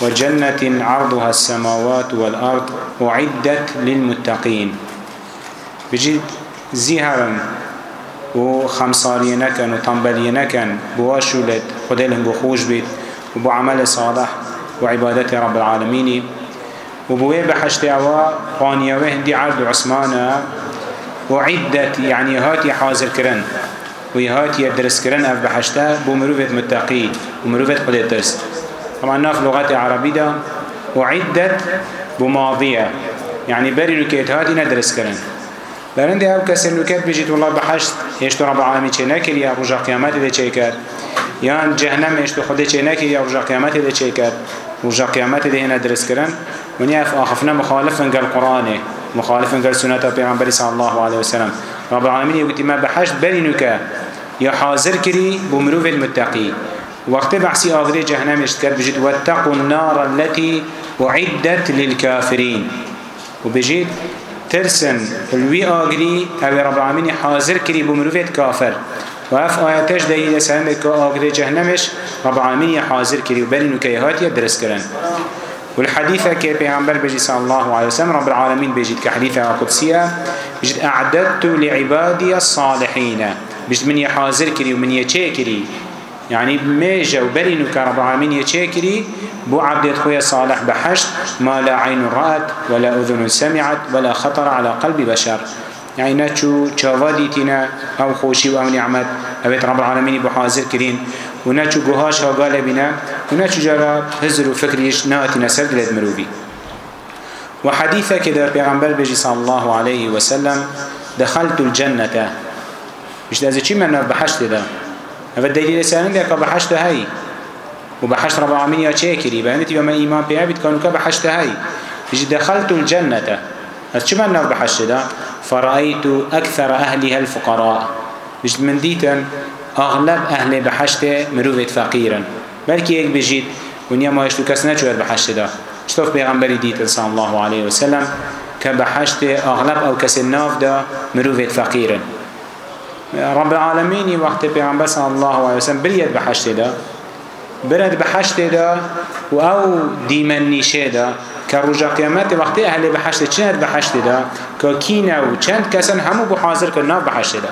وجنة عرضها السماوات والأرض أعدت للمتقين بجد زيهرا و خمسارية نكن وطنبلية نكن بواشولت خدلهم بخوش بيت وبعمل صالح وعبادة رب العالمين وبوي بحشت أوا قانيا وهدي عرض عثمانا وعدت يعني هاتي حاضر كرن ويهاتي درس كرن أف بحشتها بمروفة متقي ومروفة خدل ترست طبعا ناخ لغات عربي ده وعدت بماضية يعني بري نكيت هاتي ندرس كرن برند هاو كسر نكت بجيت والله بحشت يشتو رب العالمين چه نكر يا رجا قيامات ده چه كر يان جهنم يشتو خده چه نكر يا رجا قيامات ده چه كر رجا قيامات ده ندرس كرن ونيا اخفنا مخالفا قال قرآنه مخالفا قال سنة پیغمبر صلى الله عليه وسلم رب العالمين يقول ما بحشت بري نكت يا حاضر كري بمروف المتقي وقت بحثي آذري جهنم اشتكت بجد واتقوا النار التي أعدت للكافرين وبجد ترسن الوي آغري أو رب العالمين حاضر كري بمروفة كافر وف آياتش دهي لسهم كآغري جهنمش رب العالمين حاضر كري وبل نكيهات يدرس كرن والحديثة كي بيعنبر بجي صلى الله عليه وسلم رب العالمين بجد كحديثة قدسية بجد أعددت لعبادي الصالحين بجد من يحاضر كري ومن يشيكري يعني ميجا وبرين كربعامين يشاكري بو عبدت خويا صالح بحشت ما لا عين رأت ولا أذن سمعت ولا خطر على قلب بشر يعني ناتشو تشافاديتنا أو خوشي أو نعمت أبيت رب العالمين بحاضر كرين وناتشو قهاش هقال بنا وناتشو جرى هزر وفكريش ناتنا سرد لدمروبي وحديثة كده بيغنبال بجي صلى الله عليه وسلم دخلت الجنة مش ده زي من بحشت ده هذا دليل سالن ده كبحشت هاي وبحشت رب العالمين يا شاكري بانت يوم إيمان بيابد كانوا كبحشت هاي فجي دخلت الجنة هذا شو معنى بحشت ده فرأيت أكثر أهلها الفقراء فجي من ديتن أغلب أهل بحشت مروفت فقيرا بل كي بجيت ونيا ما يشتو كسنا شوية بحشت ده شتوف بيغمبري ديتن صلى الله عليه وسلم كبحشت أغلب أو كسناف ده مروفت فقيرا رب العالمینی وقتی پیغمبر صلی الله علیه وسلم برید به حشت دا برد به حشت دا و او دیمن نیشه دا که روژا قیامت وقتی اهل به حشت چند به حشت دا که کینه و چند کسن همو بحاضر کرنا به حشت دا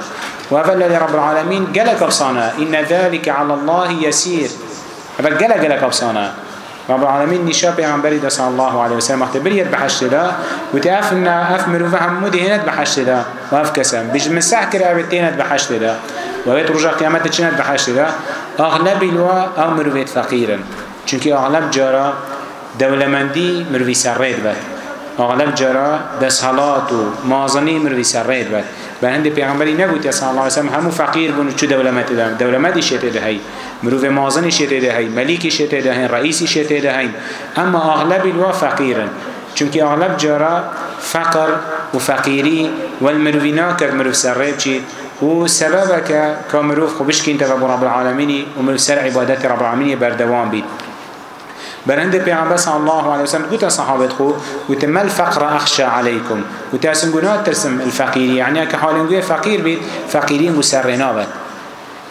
و اول رب العالمین گلک افسانه این ذلك علی الله یسیر اول گلک گلک افسانه رب العالمين نشا پیغمبری دس الله عليه وسلم اختبريت بحشدا وتافنا اف مروه هم دهنت بحشدا واف كسم بج مسح كره بتينت بحشدا وبيت رجع قيامت چنت بحشدا اغلب الوا امر فقيرا چونکی اغلب جارا دولمندی مروی سرید بد اغلب جارا دسهلات و مازنی مروی سرید بد به هند پیغمبری نگوت صلی الله علیه و سلم همو فقیر بون چه دولمت دادم دولمتی شیت دهی مروف مازنی شیطه ده هین ملیکی شیطه ده هین رئیسی شیطه ده هین اما اغلب الوا فقیرن چونکی اغلب جارا فقر و فقیری والمروفینا کرد مروف سرریب چی و سببك كمروف خبشكين تبع رب العالمين ومروف سر عبادات رب العالمين بردوام بيت برند پیامبر صلی الله علیه و سلم گوت صحابت خو گوت مل فقر اخشى عليكم گوت اسن گناه ترسم الفقير يعني که حالن گوی فقیر بیت فقیری مسرنا بد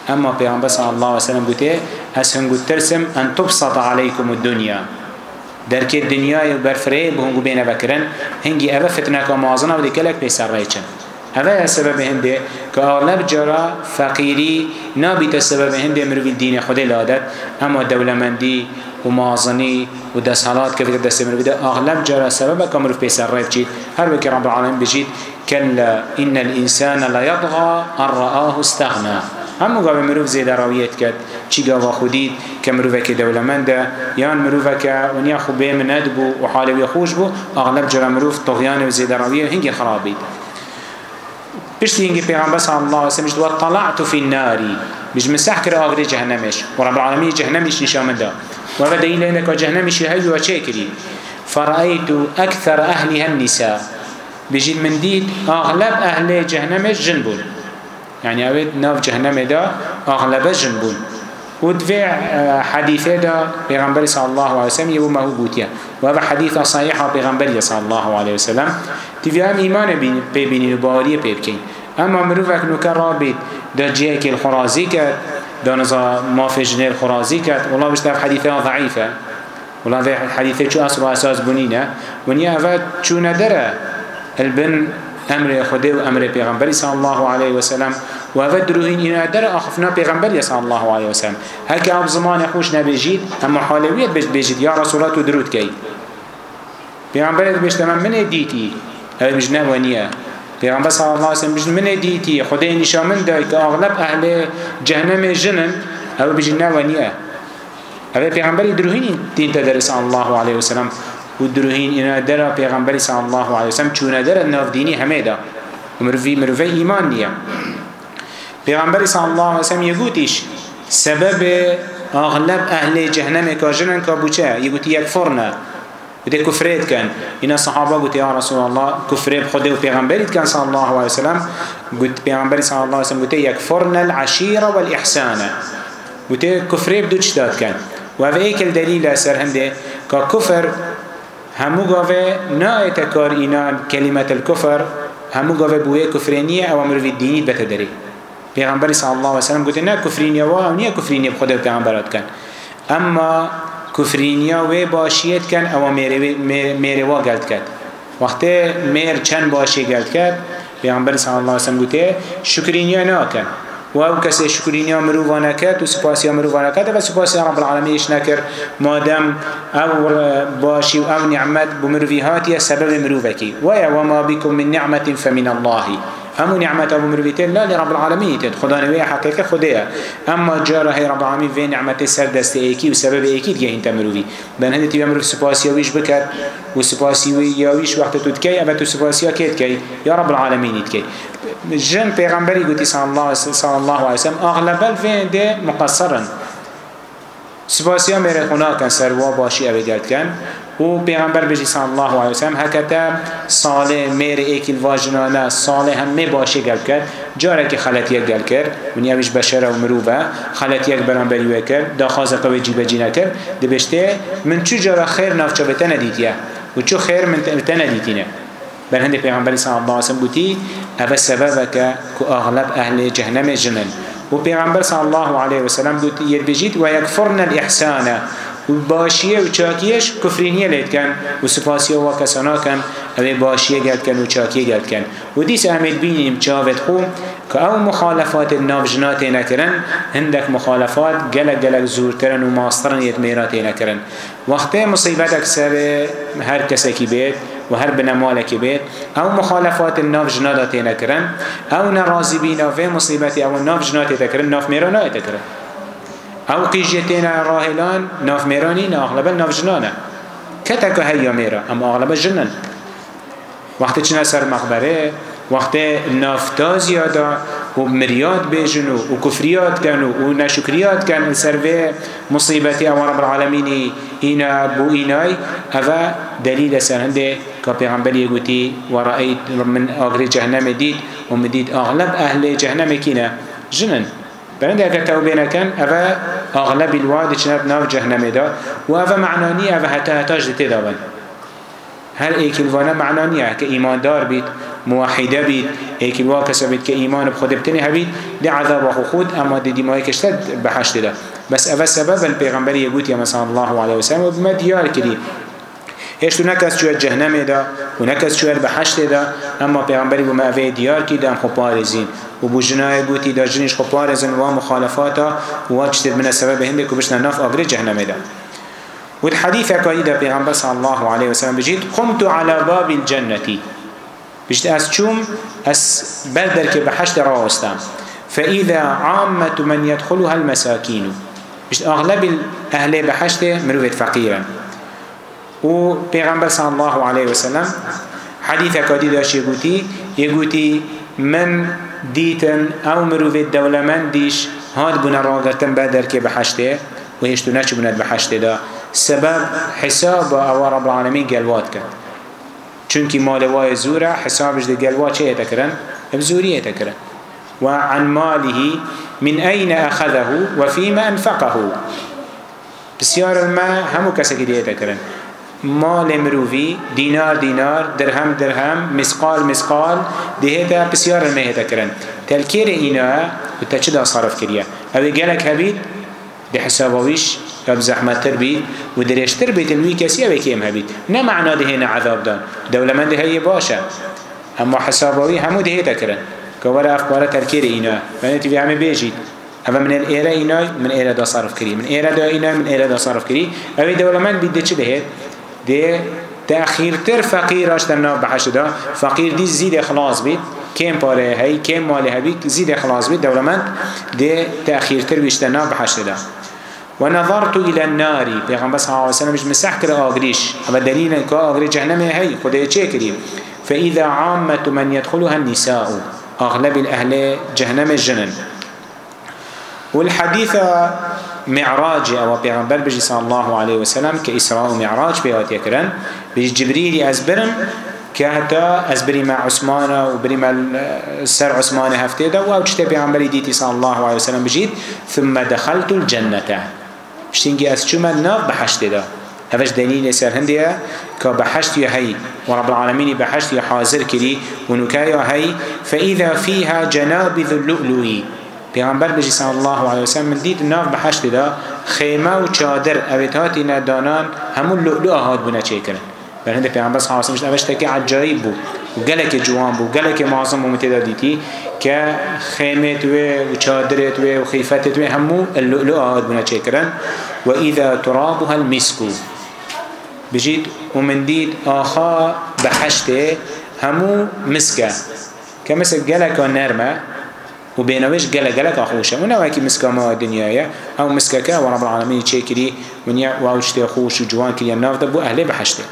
اما پیامبر صلی الله علیه و سلم گوته از هنگو ترسم ان تبسط علیکم الدنیا در که دنیای برفره به هنگو بینه بکرن هنگی اوه فتنه که مازنه و دیکلک پیسر ریچن اوه سبب هنده که اغلب جرا فقیری نابیت سبب هنده مروی دین خود لادت اما دولمندی و مازنی و دسالات که فکر دست مروی ده اغلب جرا سبب که مروی پیسر ریب چید هر بکی رب العالمین بجید كلا إن الإنسان ليطغى أن رآه استغنى هم مقابل مروف زیده راویت کد چی گاوا خودید که مروفک دولمنده یان مروفک ونیا خو بیمند بو و حالوی خوش بو اغلب جرا مروف طغیان و زیده راویه هنگی خرابید بشتی هنگی پیغمبر صلی اللہ علیه وسلم و طلعت فی الناری بجم سحكر آغري جهنمش ورب العالمين جهنمش نشام دا ورد إلى أنك جهنمش هاي وشاكري فرأيت أكثر أهلها النساء بجد من ديد أغلب أهل جهنمش جنبون يعني اوید ناف جهنم دا اغلب جن بون و دوی حدیثه دا پیغمبر صلی الله علیه وسلم یه ما هو گوتیا و هذا حدیث صحیح پیغمبر صلی الله علیه وسلم تیویان ایمان ببینین و باوری ببکین اما مروفک نوکر رابید دا جیه که الخرازی کرد دا نزا مافی جنه الخرازی کرد والله بشتر حدیثه ضعیفه والله حديثه شو أصل وأساس بنينا ونيا أفاد شو ندرى البن امر خدای و امر پیغمبری صلی الله علیه و سلم و فدروهین اینا در اخفنا پیغمبری صلی الله علیه و سلم هک اب زمان خوش نبیجید هم حالویت بجد بجید یا رسولات و درود کی پیغمبرت بشت من من دیتی هر مجنه ونیه پیغمبر صلی الله علیه و سلم بجن من دیتی خدای نشان من داد که اغلب اهل جهنم جنن او بجنه ونیه هر پیغمبری دروهین دین تدرس الله علیه و سلم و دروهین اینا درا پیغمبری صلی الله علیه وسلم چونه در ناف دینی همه دا و مروفی مروفی ایمان نیا پیغمبری صلی الله علیه وسلم یگوتیش سبب اغلب اهل جهنم کاجنن کابوچه یگوتی یک فرنه بده كفرت كان هنا صحابه قلت يا رسول الله كفر بخده وبيغمبرت كان صلى الله عليه وسلم قلت بيغمبري صلى الله عليه وسلم قلت يكفرنا العشيرة والإحسان قلت كفر بدو تشتات كان وهذا ايك الدليل سر هم ده ككفر همو گاوه نایت کار اینان کلمت الكفر همو گاوه بوه کفرینیه او مروی دینی بته داری پیغمبر صلی الله علیه وسلم گوته نه کفرینیه و او نیه کفرینیه بخود پیغمبرات کن اما کفرینیه و باشیت کن او میره و گلد کد وقتی میر چند باشی گلد کد پیغمبر صلی الله علیه وسلم گوته شکرینیه ناکن و ئەو کەسێ شکرینیا مرۆڤانەکەت و سوپاسیا مرۆڤانەکەت بە سوپاسی رب العالمینش نەکرد مادەم ئەو باشی و ئەو نعمەت بۆ مرۆڤی هاتیە سەبەبی مرۆڤەکی وایە وما بكم من نعمة فمن الله همو نعمت ابو مرویتن لا لرب العالمین تد خدا نوی حقیقه خدایه اما جاره هی رب العالمین وی نعمت سر دست ایکی و سبب ایکی دیگه انت مروی بن هدی تیم مروی سپاسیویش بکر و سپاسیوی یاویش وقت تو دکی ابد تو سپاسیا کیت کی یا رب العالمین دکی جن پیغمبری گوتی صلی الله صلی الله علیه وسلم اغلب الفین ده مقصرن سپاسیا میره خونه کن سر و باشی اوی گرد کن و پیغمبر بجی صلی الله علیه وسلم هکتا ساله میر ایکی الواجنانه ساله همه باشه گل کرد جاره که خلط یک گل کرد و نیویش بشر و مروفه خلط یک بران بریوه کرد دا خوازه قوی جی بجی نکرد ده بشته من چو جاره خیر نافچه بتا ندیتیه و چو خیر من بتا ندیتینه بل هند پیغمبر صلی الله علیه وسلم بوتی اوه سببه که اغلب اهل جهنم جنن و پیغمبر صلی الله علیه وسلم بوتی یل بجید و یکفرن الاحسانه و باشیه و چاکیش کفرینیه لید کن و سپاسیه و کسانا کن اوه باشیه گرد کن و چاکیه گرد کن و دیس امید بینیم چاوت خو که او مخالفات نابجناتی نکرن هندک مخالفات گلک گلک زورترن و ماسترن یت میراتی نکرن وقتی مصیبت اکثر هر کسی که بید و هر بنمالك بيت او مخالفات الناف جنادة تنكرن او نرازي بينا في مصيبتي او الناف جنادة تكرن ناف ميرا ناية تكرن او قیجی تینا راهلان ناف میرانی نا اغلبا ناف جنانه کتک هیا میرا اما اغلبا جنن وقتی چنه سر مقبره وقتی نافتا زیاده و مریات بیجن و کفریات کن و نشکریات کن سر به مصیبتی اما رب العالمینی اینا بو اینای اوه دلیل سر هنده که پیغمبر یکوتی و رأیت من آگری جهنم دید و مدید اغلب اهل جهنم کینه جنن برنده اگر توبه نکن اوه اغلب الوادي چنب ناو جهنم دا و اوه معنانیه و حتی حتاش دیتی دا بن هر ایکلوانه معنانیه که ایماندار بید موحده بید ایکلوا کسا بید که ایمان بخود بتنی هبید دی عذاب خو خود اما دی دیمای کشتد بحشت دا بس اوه سبب البیغمبری یگوت یا مثلا الله علیه وسلم و بما دیار کدی هشتو نکس چوه جهنمه دا و نکس چوه بحشته دا اما پیغمبری بو مأوه دیار کی دا خو پارزین و بو جنای گوتی دا جنیش خو پارزن و مخالفاتا و چتر من سبب هنده که بشنا نف آگره جهنمه دا و الحديث اكوالي دا پیغمبر صلى الله عليه وسلم بجید قمت على باب الجنة بجد از چوم از بردر که بحشت راستم فإذا عامة من يدخلها المساكين بجد اغلب اهل بحشت مروفت فقيرا و پیغمبر صلی الله علیه وسلم حدیث کادی داشت یگوتی یگوتی من دیتن او مروی دولمن دیش هاد بنا راگرتن بدر که به حشته و هشتو نچ بند به حشته دا سبب حساب او رب العالمین گلوات کرد چونکی مال وای زوره حسابش ده گلوات چه تکرن؟ بزوریه تکرن وعن ماله من أين أخذه وفيما أنفقه بسيار الماء همو كسكي ديتا كرن مال مروفی دینار دینار درهم درهم مسقال مسقال دهتا بسیار نهتا کرن تلکیر اینا تا چه دا صرف کریه اوی گلک هبید ده حسابویش رب زحمت تر بید و درشتر بید الوی کسی اوی کم هبید نه معنا ده نه عذاب دان دولمند هی باشه اما حسابوی همو دهتا کرن که ورا افکار تلکیر اینا بنات وی همه بیجید اما من ایره اینا من ایره دا صرف کری من ایره دا اینا من ایره دا صرف کری اوی دولمند بید چه دهت ده تأخیرتر فقیر آشتن ناف بحشت دا فقیر دی زید خلاص بید کم پاره هی کم مال هبی زید خلاص بید دولمند ده تأخیرتر بیشتن ناف بحشت دا و نظرت الى النار پیغمبر صلی الله علیه و سلم مسح کرد آگریش اما دلیل که آگری جهنم هی خدا چه کریم فاذا عامه من يدخلها النساء اغلب الاهل جهنم الجنن والحديث معراج او پیغمبر بجی صلی الله علیه و سلام که اسراء و معراج بیات یکرن بجی جبرئیل از برم که حتی از بری مع عثمان و بری مع سر عثمان هفته دا و او چته پیغمبری دیتی صلی الله علیه و سلام بجید ثم دخلت الجنه شتینگی از چومن ناف بحشت دا هفش دلیل سر هندیه که بحشت یا هی و رب العالمین بحشت یا حاضر کری و نکایا هی فإذا فيها جنابذ اللؤلؤی پیامبر بجی صلی الله علیه و سلم دید ناف بحشت دا خیمه و چادر اویتاتی ندانان همون لؤلؤ آهاد بونه چه کرن برند پیامبر صلی الله علیه و سلم اوشتا که عجایب بود و گلک جوان بود گلک معظم و متدا دیتی که خیمه توی و چادر توی و خیفت توی همون اللؤلؤ آهاد بونه چه کرن و اذا ترابها المسکو بجید و من دید آخا بحشت همو مسکه که مثل گلک و نرمه و بینویش گله گله که خوشه و نواکی مسکا ما دنیایه او مسکا که و رب العالمین چه کری و نیا و اوشتی خوش و جوان کری ناف دبو اهل بحشته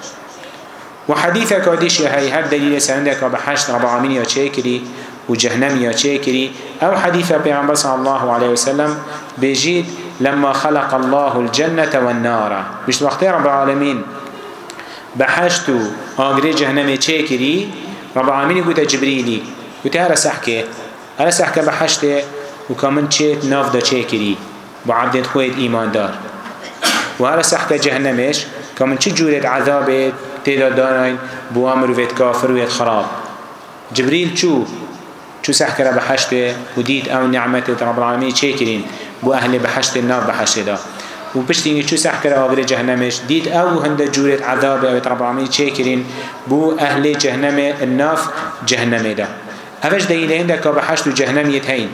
و حدیث کادیش یا هی هر دلیل سنده که بحشت رب العالمین یا چه کری و جهنم یا چه کری او حدیث پیغمبر صلی الله علیه وسلم بجید لما خلق الله الجنة والنار مش وقتی رب العالمین بحشت و آگری جهنم چه کری رب العالمین گوته جبریلی گوته هر سحکه هر سحکه به حشته و کامن چیت ناف دا چه کری با عبدت خوید ایمان دار و هر سحکه جهنمش کامن چه جورت عذابت تیدا دارن بو امرویت کافر ویت خراب جبریل چو چو سحکه را به حشته و دید او نعمتت رب العالمین چه کرین بو اهل به حشته ناف به حشته دا و پشتینگی چو سح کرده آگر جهنمش دید او هنده جورت عذاب او رب العالمین چه کرین بو اهل جهنم الناف جهنمه ده همش دلیل عندك بحشت جهنم يتهين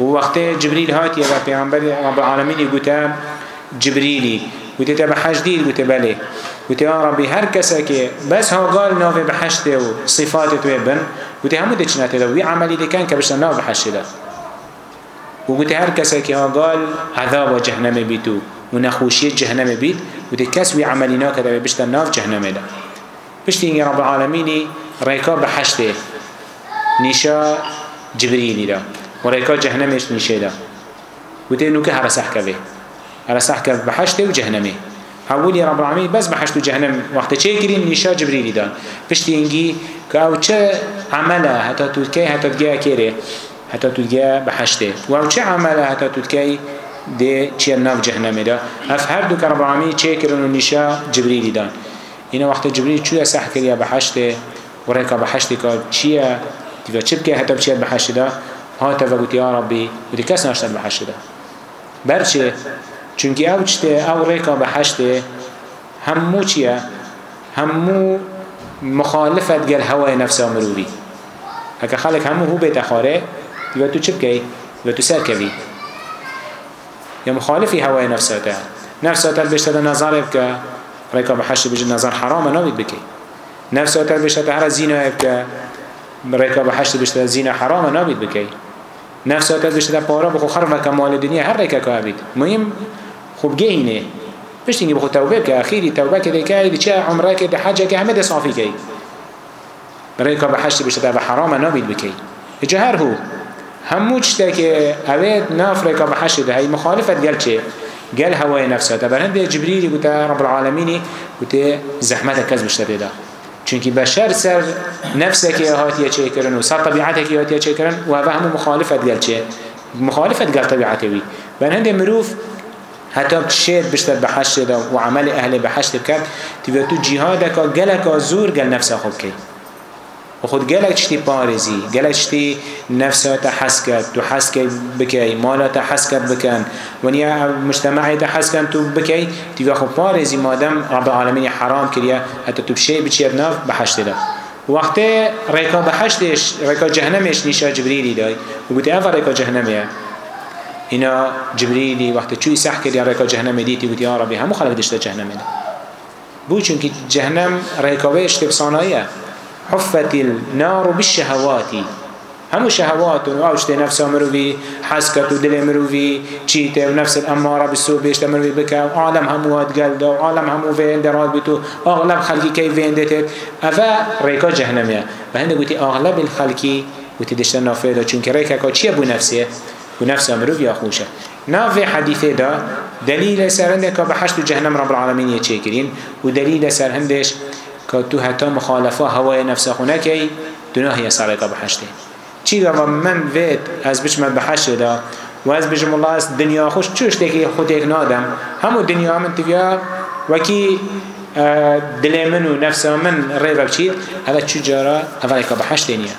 ووقت جبريل هاتي يا پیغمبر رب العالمين يقول جبريلي قلت تبع حشديل قلت بله قلت يا ربي هر كسك بس ها قال نافي بحشته وصفاته تبن قلت همو دي چنته دوي عملي دي كان كبشنا نافي بحشته وقلت هر كسك ها قال عذاب جهنم بيتو ونخوشية جهنم بيت قلت كسوي عملي ناكده بشتا ناف جهنم ده بشتين يا رب العالمين ريكا بحشته نيشا جبريل دا ملائكة جهنم إيش نيشا دا وتين نوكا هرسح كبه هرسح كبه بحشت وجهنمه هبوني رب العالمين بس بحشت وجهنم وقت چه كرين نيشا جبريل دا پشتينجي كاو چه عمله حتى تلكي حتى تجاه كيره حتى تلقى بحشته وأو شو عمله حتى تلقى دي شيء ناف جهنم ده أفهر دو كربعامي شيء كرنو نشا جبريل دان هنا وقت جبريل شو يسحك يا بحشته وريكا بحشته كاب شيء تیفا چی بکه حتی بچید به حشده ها تفا گوتی یا ربی گوتی کس ناشتد به حشده برچه چونکی او چته او ریکا به حشته همو چیه همو مخالفت گل هوای نفس مروری هکه خلق همو هو بیت خاره تیفا تو چی بکی و تو سر کوی یا مخالفی هوای نفساته نفساته بشتد نظر بکه ریکا به حشته بجن نظر حرامه نابید بکی نفساته بشتد هر زینه بکه ڕێکا بە حشت بشتە زیینە حرامە نابیت بکەی نفسا کەس بشتە پارا بخۆ خەرمەکە ماڵی دنیا هەر ڕێکەکە بێت مهم خوب گەینێ پشتینی بخۆ تەوبێ کە ئەخیری تەوبە کە دەکای دچ عمرەکە دە حەجەکە هەمە دە سافیکەی ڕێکا بە حشت بشتە بە حرامە نابیت بکەی هجا هەر هو هەموو شتێکێ ئەوێت نافرێکا بە حەشت هەی مخالفت گەل چێ گەل هەوای نفسە تەبەرهندێ جبریلی گوتە ڕب العالمینی گوتێ زەحمەتە کەس بشتە پێدا چونکی بشر سر نفسك هاتیه چه کرن و سر طبیعتك هاتیه چه کرن و هوا همه مخالفت گل چه مخالفت گل طبیعتوی بن هنده مروف حتی شیر بشتر بحشت دا و عمل اهل بحشت بکرد تیوه تو جهادکا گلکا زور گل نفس خوب که خود گلک شتی پارزی گلک شتی نفسه تا حس کرد تو حس کرد بکی مالا تا حس کرد بکن ونیا مجتمعی تا حس کرد تو بکی تو خود پارزی مادم رب العالمین حرام کریا حتی تو بشه بچی ابناف بحشت ده وقت ریکا بحشتش ریکا جهنمش نیشا جبریلی دای و گوتی اول ریکا جهنمیه اینا جبریلی وقت چوی سح کرد یا ریکا جهنم دیتی گوتی یا ربی همو خلق دشتا جهنم ده بو چونکی جهنم ریکاوه اشتبسانایه حفت النار بالشهوات همو شهوات و اوشت نفس مروی حسکت و دل مروی چیته و نفس الاماره بالسوء بیشت مروی بکا و عالم همو ادگل دا و عالم همو ویندرال بیتو اغلب خلقی کی ویندتت افا ریکا جهنمیه و هنده گوتی اغلب الخلقی گوتی دشتن نافه دا چون که ریکا که چیه بو نفسه بو نفس مروی خوشه نافه حدیثه دا دلیل سرنده که به حشت جهنم رب العالمین یه چه کرین و دلیل سرهندش كتو حتى مخالفة هواي نفس خونكي دناهي سرقة بحشته چی دارم من وید از بیش من بحشت دا و از بیشم الله از دنیا خوش چوش تکی خود یک نادم همو دنیا من تیا وکی دل من و نفس من ری رب چی هذا چجارا هذا یک بحشت نیه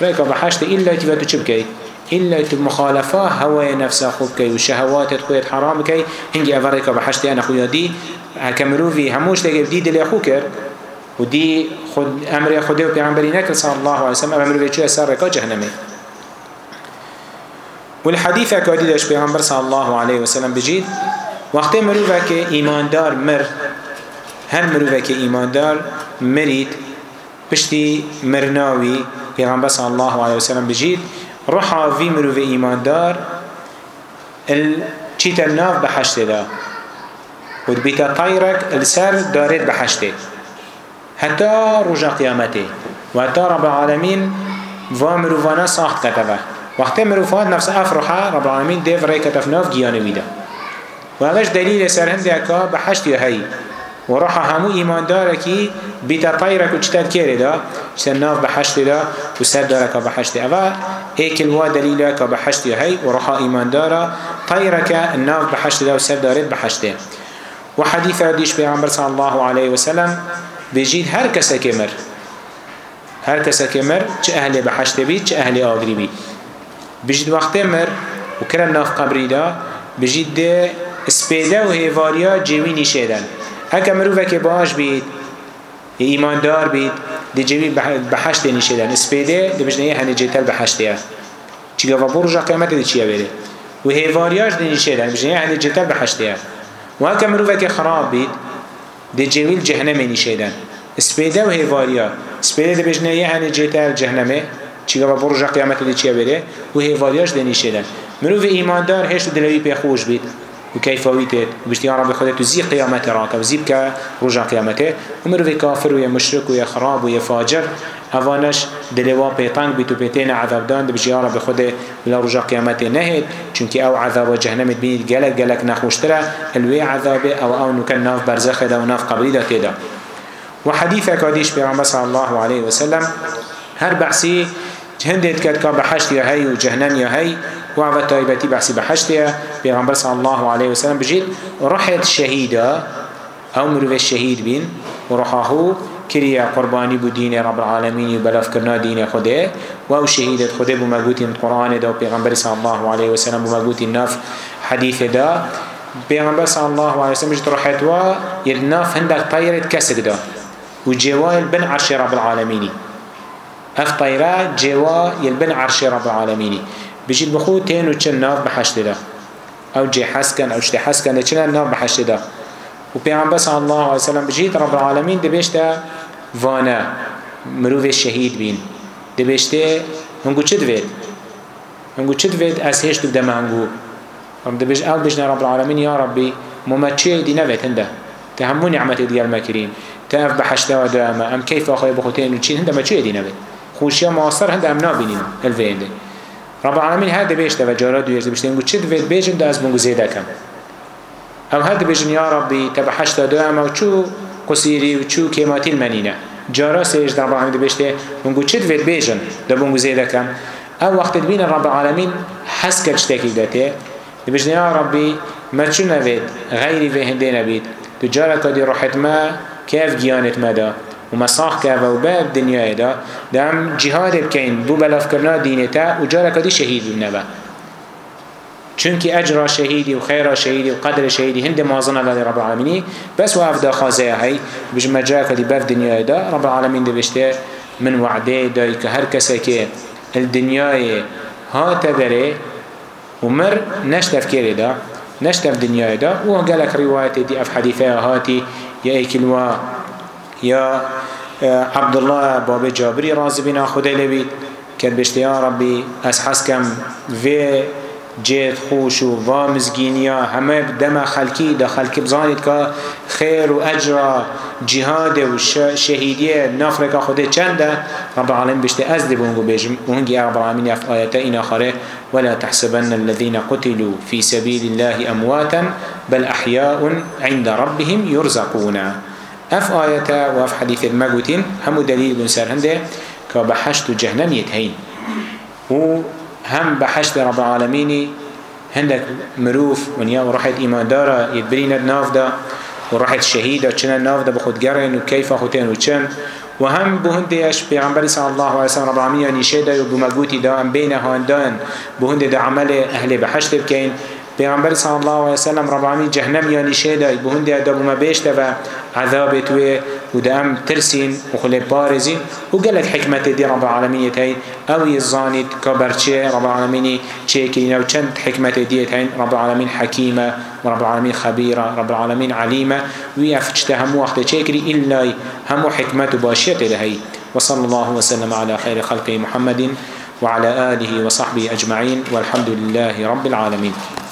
رایک بحشت ایلا تی تو چی بکی إلا مخالفة هواي نفسه خوبك وشهوات خويت حرامك هنجي أفريقا بحشتي أنا خويا دي هكملوا في هموش تجيب دي دل أخوكر ودي خد امر خدي وبيعمرينك صلى الله عليه وسلم امر بيجي سرقه جهنمي والحديث اكادي داش بيعمر صلى الله عليه وسلم بجيد وقت مروفك ايمان دار مر هر مروفك ايمان دار مريد بشتي مرناوي بيعمر صلى الله عليه وسلم بجيد روحا في مروف ايمان دار الشيتا الناف بحشت دا ودبيتا طيرك السر دارت بحشته حتى رجا قيامته وحتى رب العالمين ومروفانا ساخت كتبه وقت مروفات نفس أفرحة رب العالمين ديف رأي كتفناف جيانه بيده وهذا دليل سرهم ذاكا بحشت يهي وروح همو إيمان داركي بيتا طيرك وشتاد كيري دا شتناف بحشت دا وسر دارك بحشت أفا ايك الوا دليلك بحشت يهي وروح إيمان دارا طيرك الناف بحشت دا وسر دارت بحشت وحديث رديش بيعمر صلى الله عليه وسلم بيجين هر كسا كمر هر كسا كمر چه اهل بحشت بي چه اهل آغري بي بيجيد وقت مر وكرم ناف قبري دا بيجيد ده سپیده و هیواریا جوی نیشیدن اگه مروفه باش بید ایماندار بید دی جوی بحشت نیشیدن سپیده دی بجنه یه هنی جیتل بحشته ها چی گفت برو جا قیمت دی چیه بره و هیواریاش دی نیشیدن بجنه یه هنی جیتل بحشته ها و اگه مروفه خراب بید دي جويل جهنمي نشيدن سبيدا و هيفاريا سبيدا دي بجنه يهن جيتا جهنمي چیگه و برج قیامت دی چیه بره و هیواریاش دنیشه دن منو به ایماندار هشت دلوی پی خوش بید وكيف ويتت وبشتيان رب خدت وزي قيامته راك وزيب كا رجع قيامته ومر في كافر ويا مشرك ويا خراب ويا فاجر اوانش دلوا بيطان بيتو بيتين عذاب دان بشتيان رب خدت ولا رجع قيامته نهد چونك او عذاب جهنم بين جلك جلك نخوشترا الوي عذاب او او نكن ناف برزخ دا وناف قبري دا تيدا وحديث كاديش بيغمبر صلى الله عليه وسلم هر بحثي هندت كات كا بحشت يا هي وجهنم يا هي وعبا تايبتي بحسي بحشتيا بيغمبر صلى الله عليه وسلم بجيت رحت شهيدا أو مروف الشهيد بين ورحاه كريا قرباني بو دين رب العالمين بلف كرنا دين خده وأو شهيدة خده بمجوت القرآن دا وبيغمبر صلى الله عليه وسلم بمجوت النف حديث دا بيغمبر صلى الله عليه وسلم جيت رحت يدناف هندك طيرت كسر دا وجوال بن عرش رب العالمين اف طيرات جوا يلبن عرش رب العالمين بجید بخو تین و چن ناف بحشت ده او جی حسکن او شتی حسکن ده چنن ناف بحشت ده و پیغمبر صلی الله علیه وسلم بجید رب العالمین ده بیشتا وانا مروف شهید بین ده بیشتا هنگو چه دوید هنگو چه دوید از هشت دوده مهنگو رب ده بیش او بجن رب العالمین یا ربی ممچه دی نوید هنده ته همو نعمت دیگر مکرین ته اف بحشت و دوامه ام کیف آخوی بخوتین و چین هنده مچه دی نوید خوشیا معاصر هنده ام نابینین الوینده رب العالمین هر دبیشته و جارا دویرز بشتیم گو چه دوید بیجن دا از بونگو زیده کم هم هر دبیجن یا ربی تب حشتا دو اما چو قصیری و چو کماتیل منینه جارا سیج رب العالمین دبیشته بونگو چه دوید بیجن دا بونگو زیده کم او وقت بین رب العالمین حس کرد شتکی داته دبیجن یا ربی ما چو نوید غیری و هنده نبید تو جارا کدی روحت ما کیف گیانت مدا ومساخ كابا وباب دنيا دا دام جهاد بكين بو بلف كرنا دينتا وجارك دي شهيد النبا چونك أجر شهيدي وخير شهيدي وقدر شهيدي هند موازنة لدي رب العالمين بس وعف دا خازيه هاي بجمع جارك دي باب دنيا دا رب العالمين دي بشته من وعده داي كهر كساكي الدنيا ها تبري ومر نشتف كيري دا نشتف دنيا دا وقالك روايتي دي أف حديثة هاتي يا إيكلوا یا عبد الله باب جابری راضی بنا خدا لبید که بشتی یا ربی از حس کم وی جید خوش و وامزگینیا همه دم خلکی دا خلکی بزانید که خیر و اجرا جهاد و شهیدیه نفر که خود چنده رب العالمین بشته از دی بونگو بیجم اونگی رب العالمین یفت آیتا این آخره ولا تحسبن الذين قتلوا في سبيل الله امواتا بل احياء عند ربهم يرزقون اف آياتا واف حديث المقوتين همو دليل بن سر هنده كبحشت جهنم يتهين و هم بحشت رب العالميني هندك مروف ونيا وراحت إيمان دارا يدبرين الناف دا وراحت شهيدة چنا الناف دا بخود قرن وكيف خوتين وچن وهم بهنديش بيغمبر صلى الله عليه وسلم رب العالمين نشيدا وبمقوتي دا بينها هندان بهند دا عمل أهل بحشت بكين پیغمبر صلی الله علیه وسلم ربعمی جهنم یانی شیدای بهون دی ادب ما بیشته و عذاب توی و دام ترسین و خلی پارزین و گلت حکمت دی رب العالمین تی او یزانید کبرچه رب العالمین چه کینه و چند حکمت دی تی رب العالمین حکیمه رب العالمين خبيرة رب العالمين عليمة ويفتشت هم وقت شكري إلا هم حكمة باشية لهي وصلى الله وسلم على خير خلقه محمد وعلى آله وصحبه أجمعين والحمد لله رب العالمين